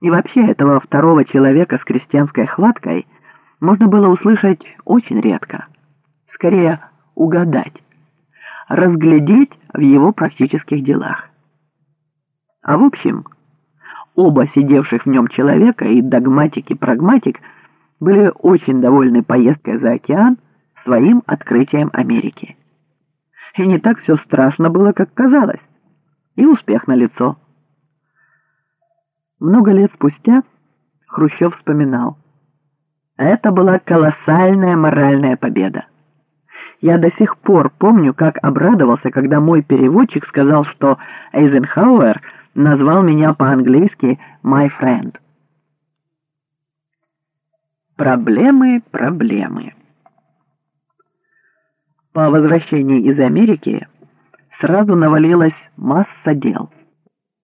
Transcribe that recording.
И вообще этого второго человека с крестьянской хваткой можно было услышать очень редко. Скорее, угадать, разглядеть в его практических делах. А в общем, оба сидевших в нем человека, и догматик, и прагматик, были очень довольны поездкой за океан своим открытием Америки. И не так все страшно было, как казалось. И успех налицо. Много лет спустя Хрущев вспоминал. Это была колоссальная моральная победа. Я до сих пор помню, как обрадовался, когда мой переводчик сказал, что Эйзенхауэр назвал меня по-английски «my friend». Проблемы, проблемы. По возвращении из Америки сразу навалилась масса дел –